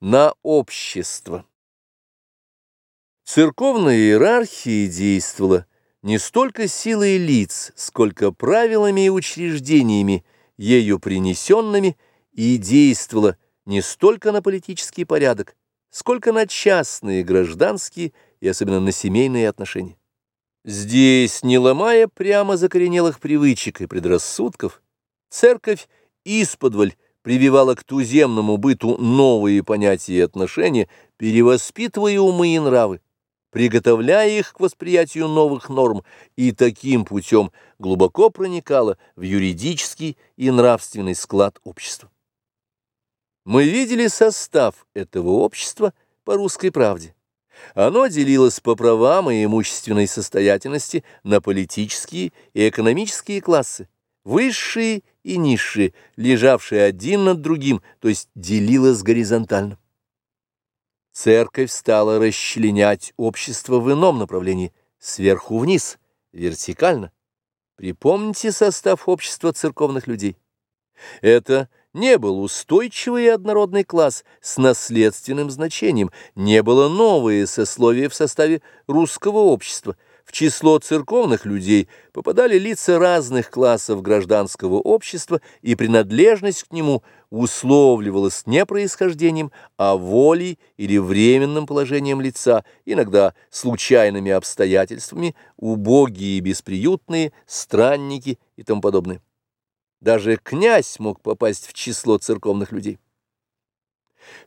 на общество. Церковная иерархия действовала не столько силой лиц, сколько правилами и учреждениями, ею принесенными, и действовала не столько на политический порядок, сколько на частные, гражданские и особенно на семейные отношения. Здесь, не ломая прямо закоренелых привычек и предрассудков, церковь исподволь прививала к туземному быту новые понятия и отношения, перевоспитывая умы и нравы, приготовляя их к восприятию новых норм, и таким путем глубоко проникала в юридический и нравственный склад общества. Мы видели состав этого общества по русской правде. Оно делилось по правам и имущественной состоятельности на политические и экономические классы, высшие и низшие, лежавшие один над другим, то есть делилось горизонтально. Церковь стала расчленять общество в ином направлении, сверху вниз, вертикально. Припомните состав общества церковных людей. Это не был устойчивый и однородный класс с наследственным значением, не было новые сословия в составе русского общества. В число церковных людей попадали лица разных классов гражданского общества, и принадлежность к нему условливалась не происхождением, а волей или временным положением лица, иногда случайными обстоятельствами, убогие и бесприютные, странники и тому подобное. Даже князь мог попасть в число церковных людей.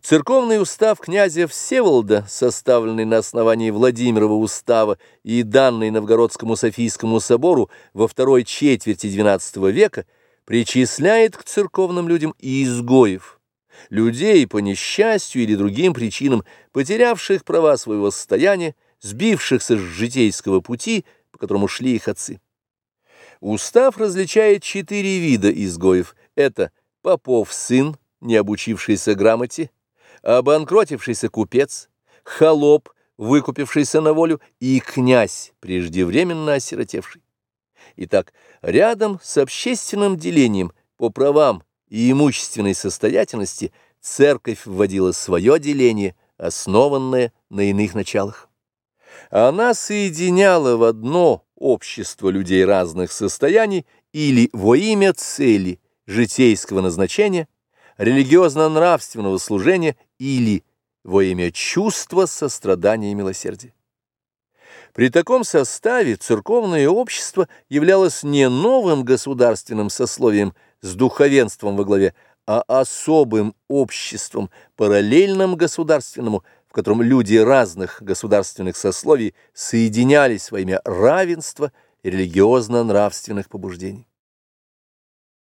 Церковный устав князя Всеволода, составленный на основании Владимирова устава и данный Новгородскому Софийскому собору во второй четверти XII века, причисляет к церковным людям изгоев, людей по несчастью или другим причинам, потерявших права своего состояния, сбившихся с житейского пути, по которому шли их отцы. Устав различает четыре вида изгоев. Это попов сын, не обучившийся грамоте, обанкротившийся купец, холоп, выкупившийся на волю, и князь, преждевременно осиротевший. Итак, рядом с общественным делением по правам и имущественной состоятельности церковь вводила свое деление, основанное на иных началах. Она соединяла в одно общество людей разных состояний или во имя цели житейского назначения, религиозно-нравственного служения или во имя чувства сострадания и милосердия. При таком составе церковное общество являлось не новым государственным сословием с духовенством во главе, а особым обществом, параллельным государственному, в котором люди разных государственных сословий соединялись во имя равенства религиозно-нравственных побуждений.